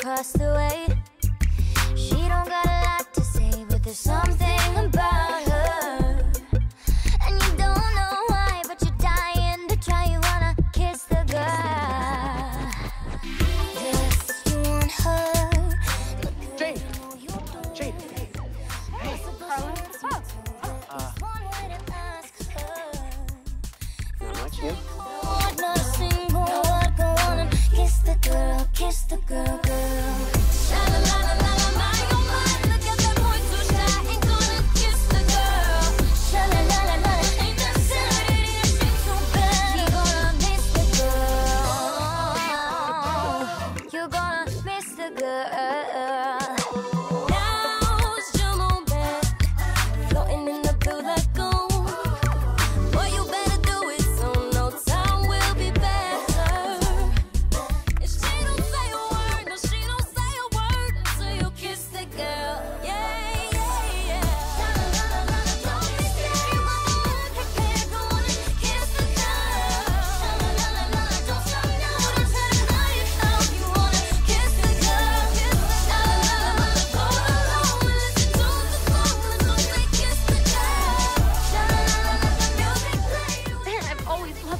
across the way. She don't got a lot to say, but there's something about her. And you don't know why, but you're dying to try. You wanna kiss the girl. Yes, you want her. Jane. Jane. Hey. Kiss the girl, kiss the girl. gonna miss the girl.